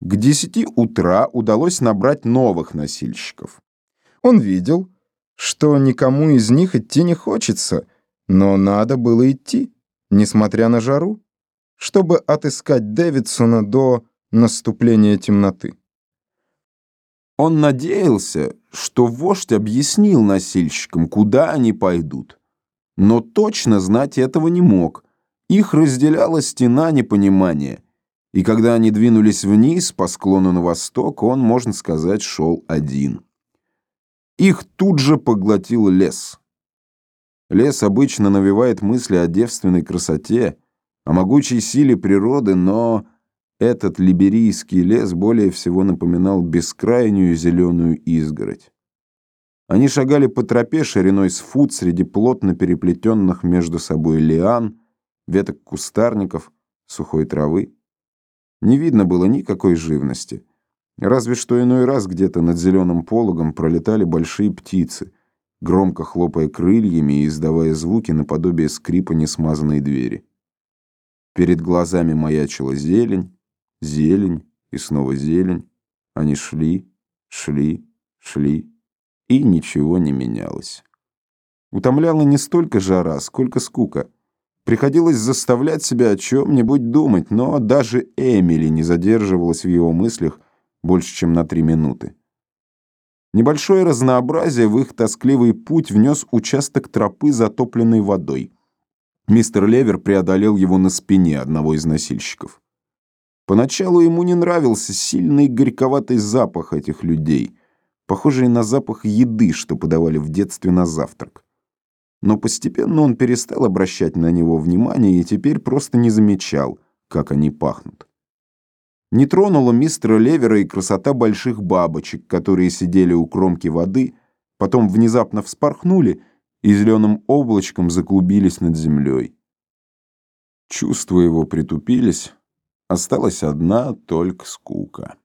К десяти утра удалось набрать новых носильщиков. Он видел, что никому из них идти не хочется, но надо было идти, несмотря на жару, чтобы отыскать Дэвидсона до наступления темноты. Он надеялся, что вождь объяснил носильщикам, куда они пойдут. Но точно знать этого не мог. Их разделяла стена непонимания. И когда они двинулись вниз по склону на восток, он, можно сказать, шел один. Их тут же поглотил лес. Лес обычно навевает мысли о девственной красоте, о могучей силе природы, но этот либерийский лес более всего напоминал бескрайнюю зеленую изгородь. Они шагали по тропе шириной с фут среди плотно переплетенных между собой лиан, веток кустарников, сухой травы. Не видно было никакой живности. Разве что иной раз где-то над зеленым пологом пролетали большие птицы, громко хлопая крыльями и издавая звуки наподобие скрипа несмазанной двери. Перед глазами маячила зелень, Зелень и снова зелень. Они шли, шли, шли, и ничего не менялось. Утомляла не столько жара, сколько скука. Приходилось заставлять себя о чем-нибудь думать, но даже Эмили не задерживалась в его мыслях больше, чем на три минуты. Небольшое разнообразие в их тоскливый путь внес участок тропы, затопленной водой. Мистер Левер преодолел его на спине одного из носильщиков. Поначалу ему не нравился сильный горьковатый запах этих людей, похожий на запах еды, что подавали в детстве на завтрак. Но постепенно он перестал обращать на него внимание и теперь просто не замечал, как они пахнут. Не тронула мистера Левера и красота больших бабочек, которые сидели у кромки воды, потом внезапно вспорхнули и зеленым облачком заклубились над землей. Чувства его притупились, Осталась одна только скука.